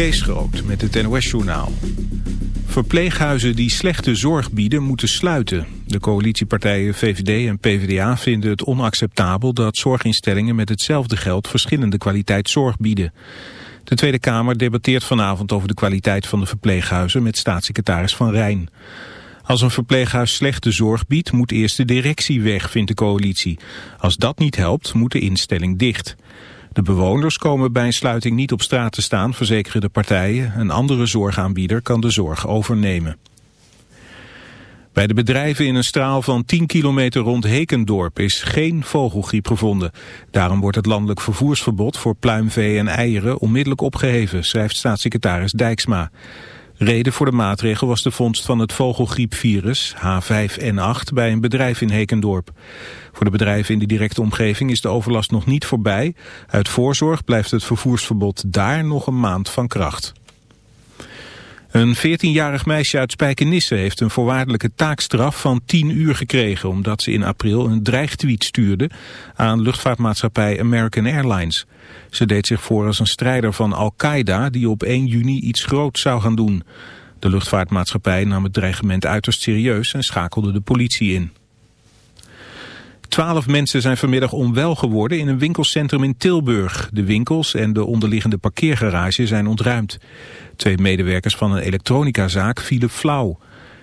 Kees met het NOS-journaal. Verpleeghuizen die slechte zorg bieden moeten sluiten. De coalitiepartijen VVD en PvdA vinden het onacceptabel dat zorginstellingen met hetzelfde geld verschillende kwaliteit zorg bieden. De Tweede Kamer debatteert vanavond over de kwaliteit van de verpleeghuizen met staatssecretaris Van Rijn. Als een verpleeghuis slechte zorg biedt, moet eerst de directie weg, vindt de coalitie. Als dat niet helpt, moet de instelling dicht. De bewoners komen bij sluiting niet op straat te staan, verzekeren de partijen. Een andere zorgaanbieder kan de zorg overnemen. Bij de bedrijven in een straal van 10 kilometer rond Hekendorp is geen vogelgriep gevonden. Daarom wordt het landelijk vervoersverbod voor pluimvee en eieren onmiddellijk opgeheven, schrijft staatssecretaris Dijksma. Reden voor de maatregel was de vondst van het vogelgriepvirus H5N8 bij een bedrijf in Hekendorp. Voor de bedrijven in de directe omgeving is de overlast nog niet voorbij. Uit voorzorg blijft het vervoersverbod daar nog een maand van kracht. Een 14-jarig meisje uit Spijkenisse heeft een voorwaardelijke taakstraf van 10 uur gekregen... omdat ze in april een dreigtweet stuurde aan luchtvaartmaatschappij American Airlines. Ze deed zich voor als een strijder van Al-Qaeda die op 1 juni iets groots zou gaan doen. De luchtvaartmaatschappij nam het dreigement uiterst serieus en schakelde de politie in. Twaalf mensen zijn vanmiddag onwel geworden in een winkelcentrum in Tilburg. De winkels en de onderliggende parkeergarage zijn ontruimd. Twee medewerkers van een elektronicazaak vielen flauw.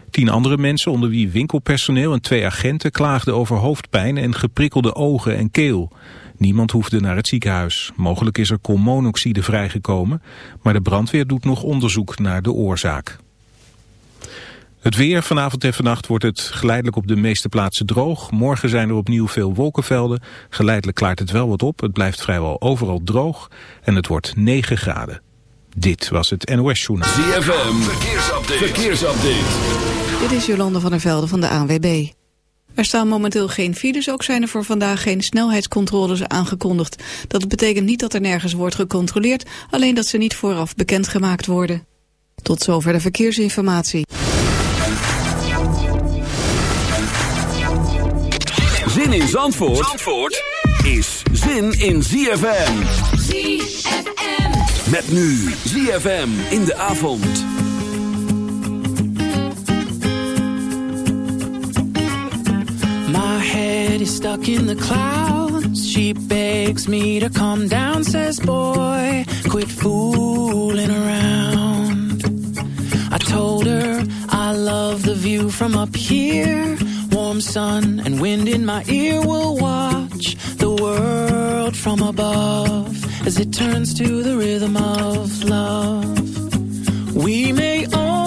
Tien andere mensen, onder wie winkelpersoneel en twee agenten, klaagden over hoofdpijn en geprikkelde ogen en keel. Niemand hoefde naar het ziekenhuis. Mogelijk is er koolmonoxide vrijgekomen, maar de brandweer doet nog onderzoek naar de oorzaak. Het weer vanavond en vannacht wordt het geleidelijk op de meeste plaatsen droog. Morgen zijn er opnieuw veel wolkenvelden. Geleidelijk klaart het wel wat op. Het blijft vrijwel overal droog en het wordt 9 graden. Dit was het NOS Journaal. ZFM, verkeersupdate. verkeersupdate. Dit is Jolande van der Velde van de ANWB. Er staan momenteel geen files, ook zijn er voor vandaag geen snelheidscontroles aangekondigd. Dat betekent niet dat er nergens wordt gecontroleerd, alleen dat ze niet vooraf bekendgemaakt worden. Tot zover de verkeersinformatie. Zin in Zandvoort, Zandvoort is zin in ZFM. ZFM. Met nu ZFM in de avond. My head is stuck in the clouds. She begs me to come down, says boy, quit fooling around. I told her I love the view from up here. Warm sun and wind in my ear will watch world from above as it turns to the rhythm of love. We may only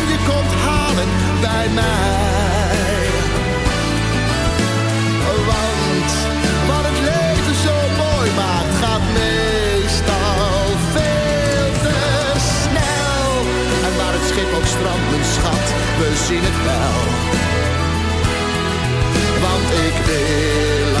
bij mij. Want wat het leven zo mooi maakt, gaat meestal veel te snel. En waar het schip ook strandt, mijn schat, we zien het wel. Want ik wil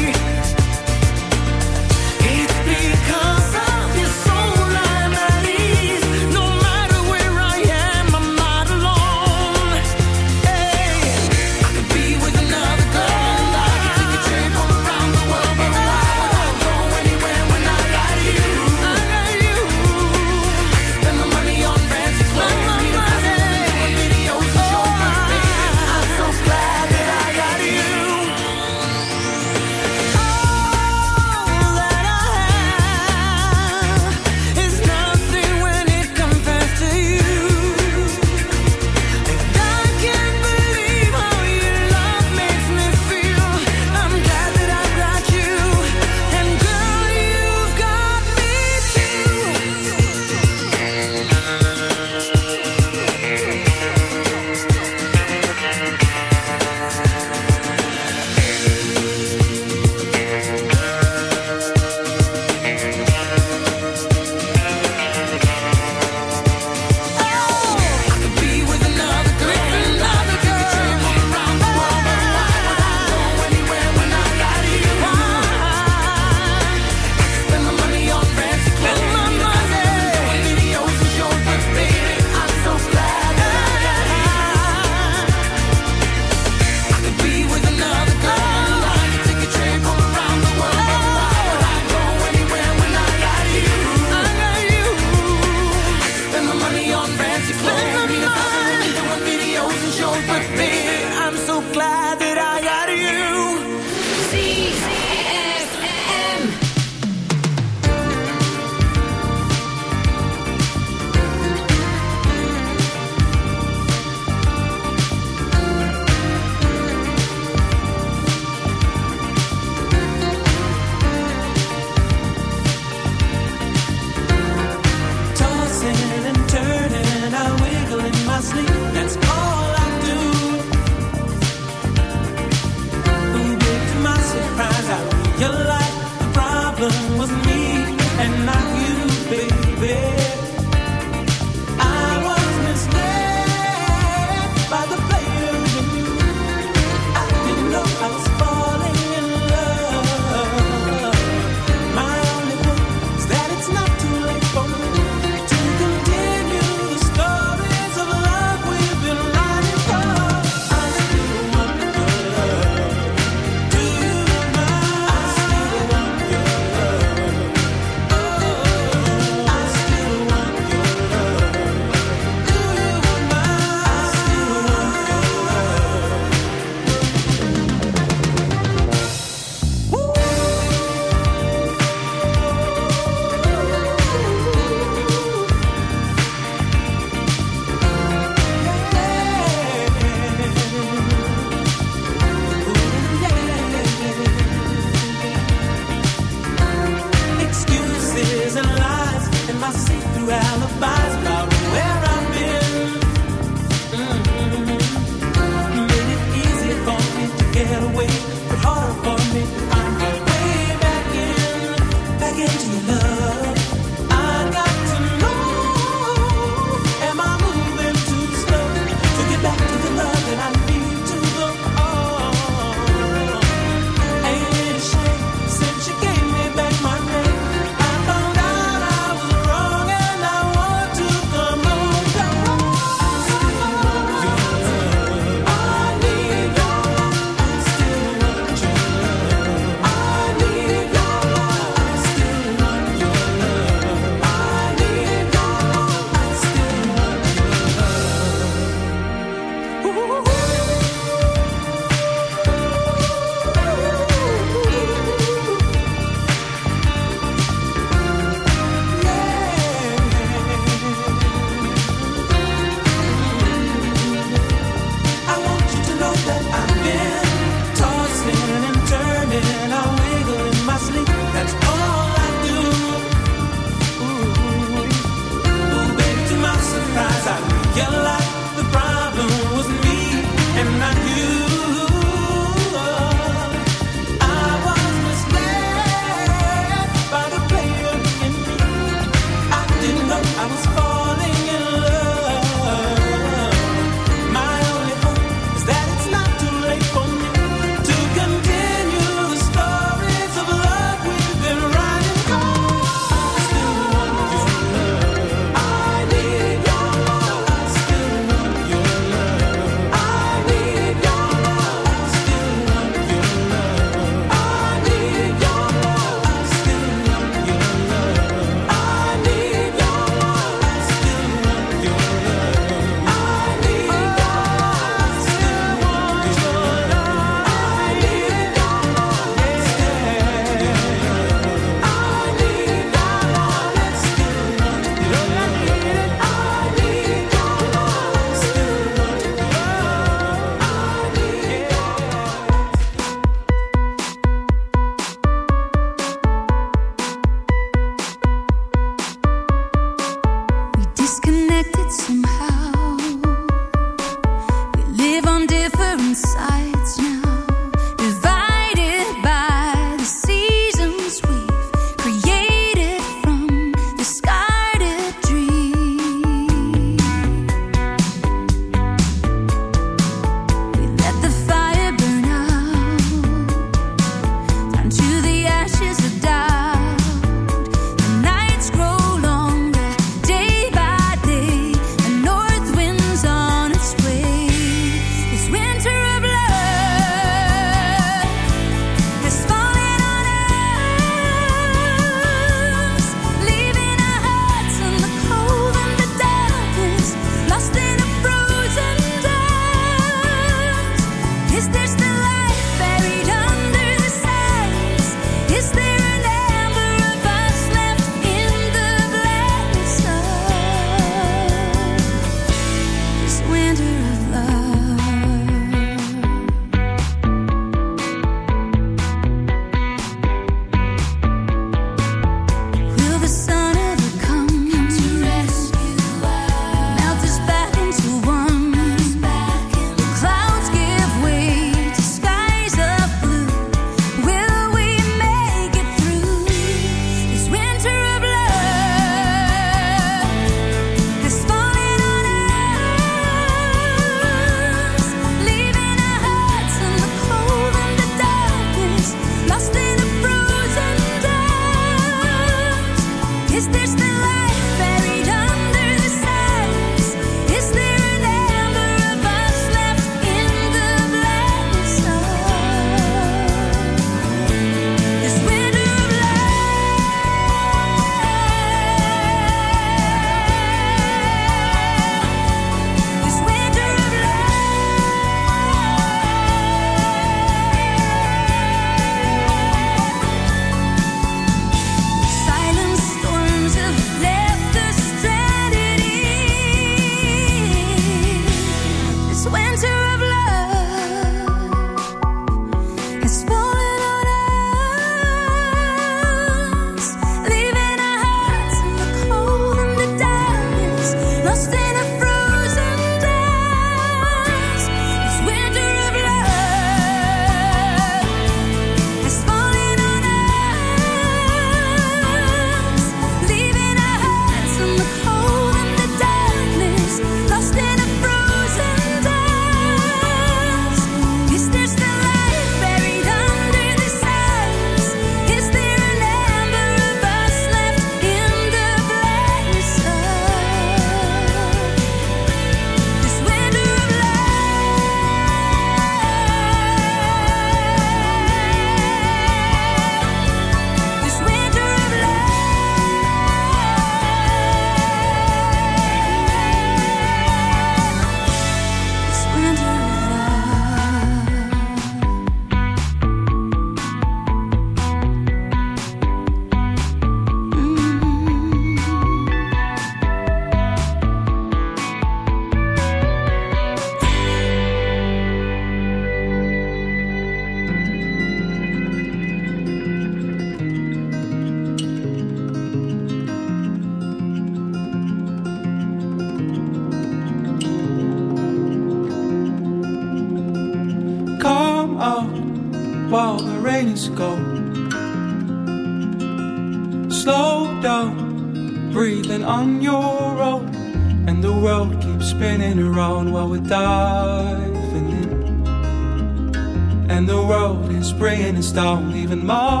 start leaving my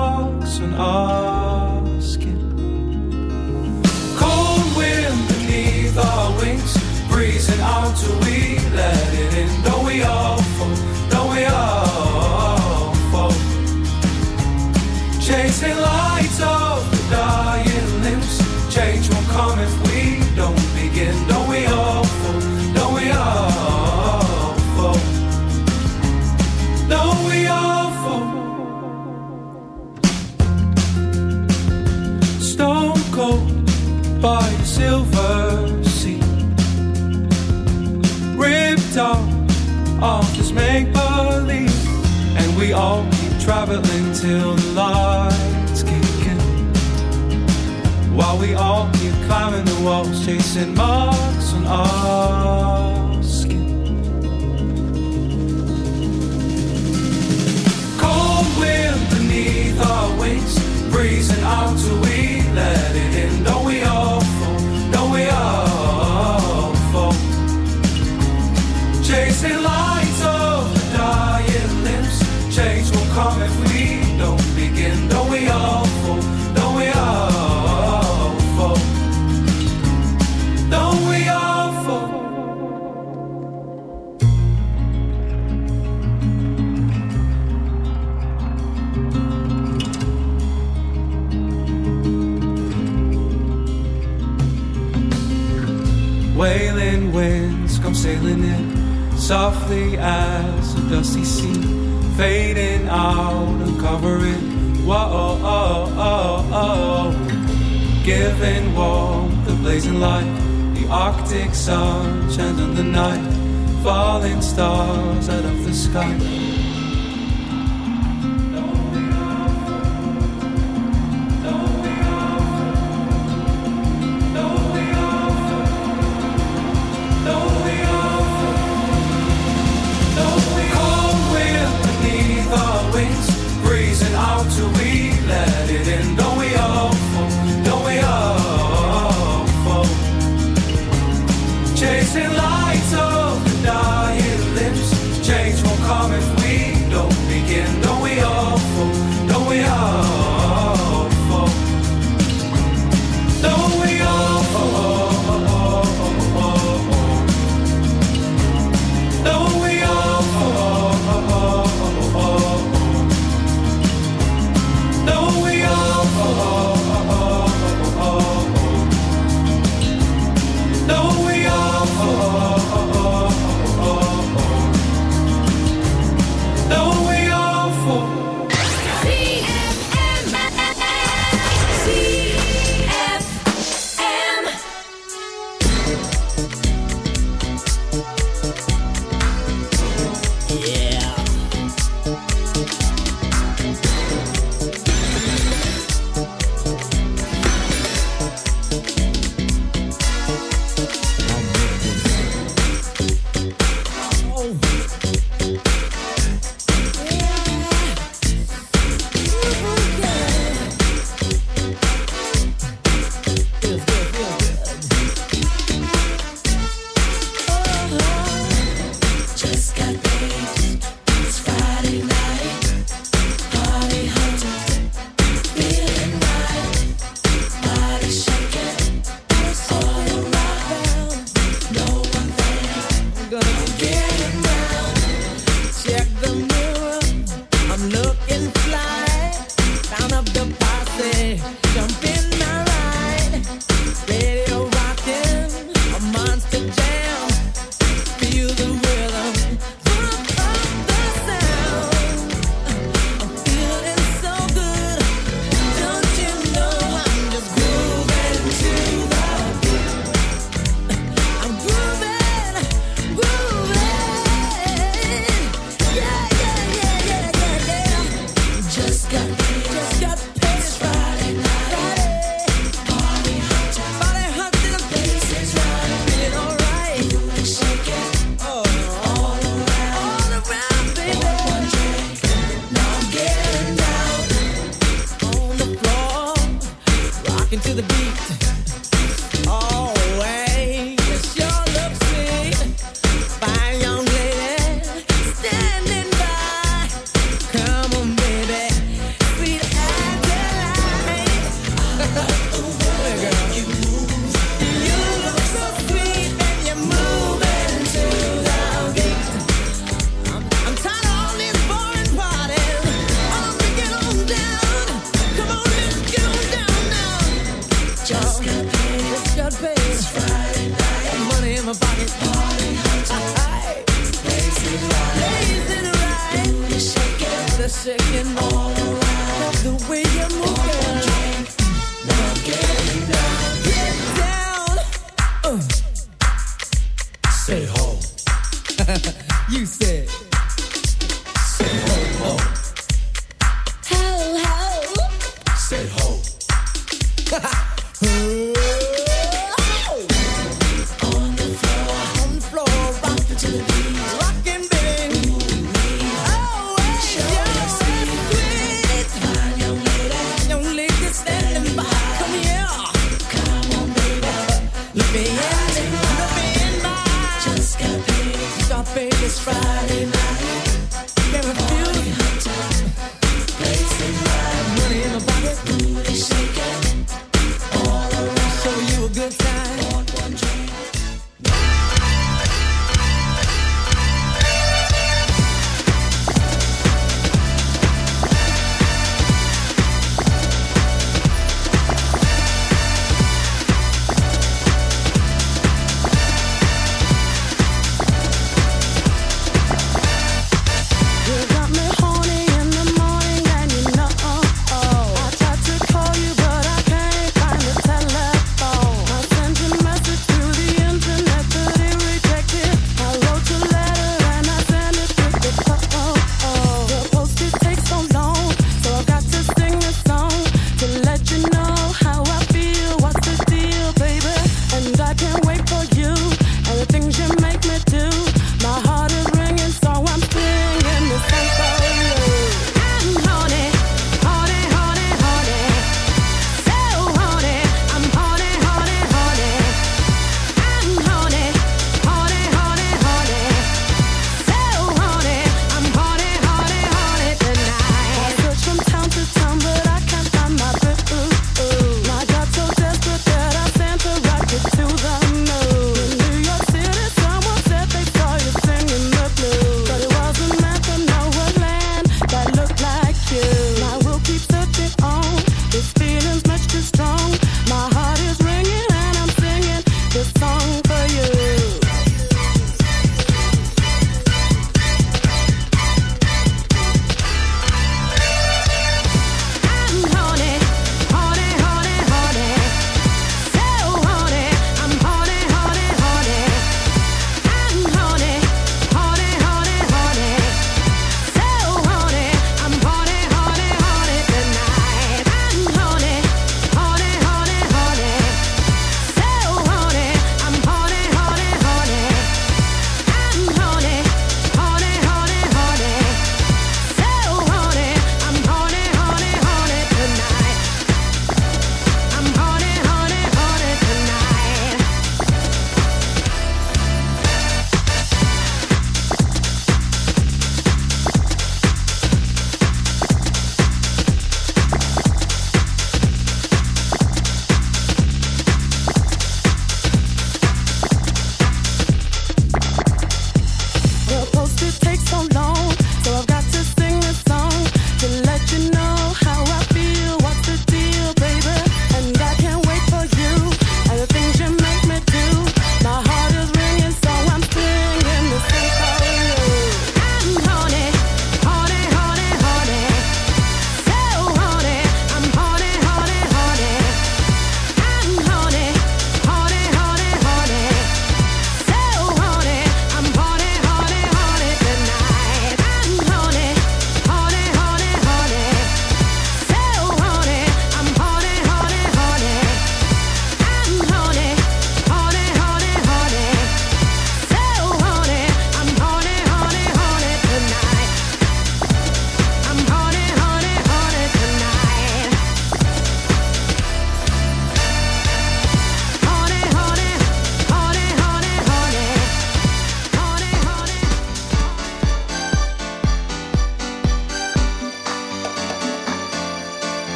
freezing out to win. Arctic sun, chanting the night, falling stars out of the sky. Rocking to the beat.